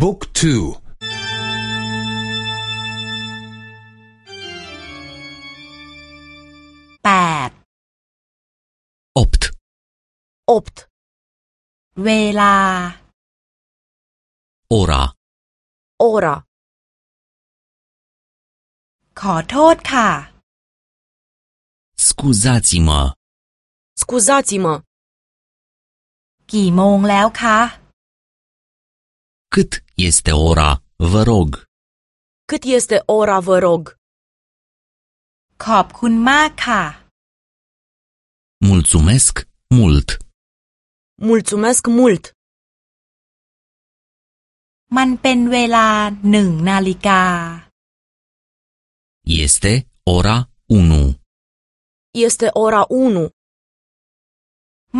บุ๊กทูแปด opt, opt, เวลา ora, ora, ขอโทษค่ะ scuzați-mă, scuzați-mă, กี่โมงแล้วคะ cât este ora, vă rog, cât este ora, vă rog, ขอบคุณมากค่ะ mulțumesc mult, mulțumesc mult, มันเป็นเวลาหนึ่งนาฬิกา este ora 1, este ora 1,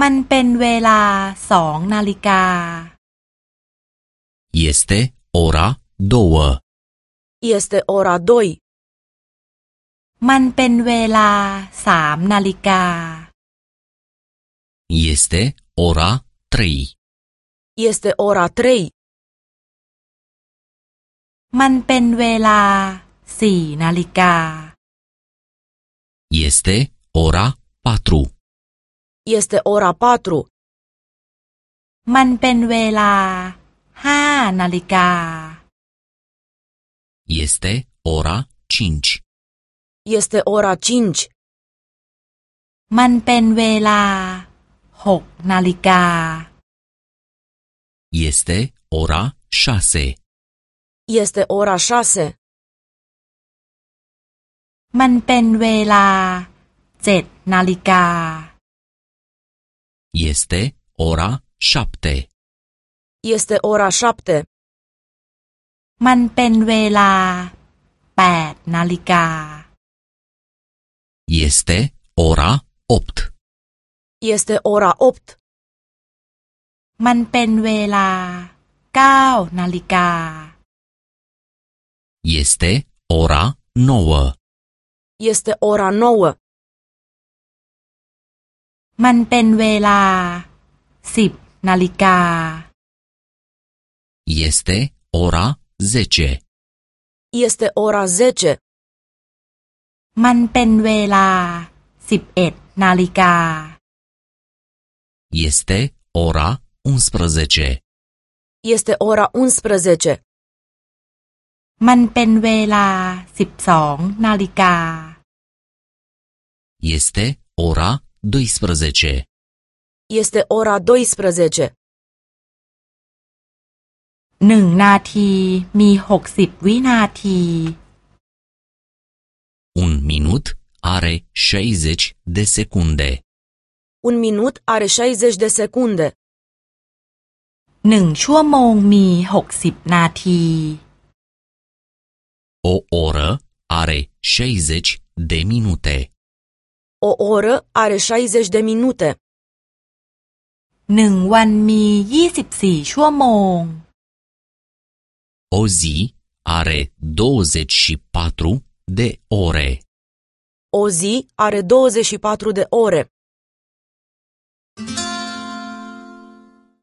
มันเป็นเวลาสองนาฬิกา este ora 2, este ora 2, มันเป็นเวลาสามนาฬิกา este ora 3, este ora 3, มันเป็นเวลาสี่นาฬิกา este ora 4, este ora 4, มันเป็นเวลา ห้านาฬิกา este ora 5, este ora 5, มันเป็นเวลาหกนาฬิกา este ora 6, este ora 6, มันเป็นเวลาเจ็ดนาฬิกา este ora 7, este ora 7, มันเป็นเวลาแปดนาฬิกา este ora 8, este ora 8, มันเป็นเวลาเก้านาฬิกา este ora 9, este ora 9, มันเป็นเวลาสิบนาฬิกา este ora 10, este ora 10, มันเป็นเวลาสิบเอ็ดนาฬิกา este ora 11, este ora 11, มันเป็นเวลาสิบสองนาฬิกา este ora 12, este ora 12, หนึ่งนาทีมีหกสิบวินาที un minut are 60 de secunde, un minut are 60 de secunde, หนึ่งชั่วโมงมีหกสิบนาที o oră are 60 de minute, o oră are 60 de minute, หนึ่งวันมียี่สิบสี่ชั่วโมง o zi are 24 de ore, o zi are 24 de ore,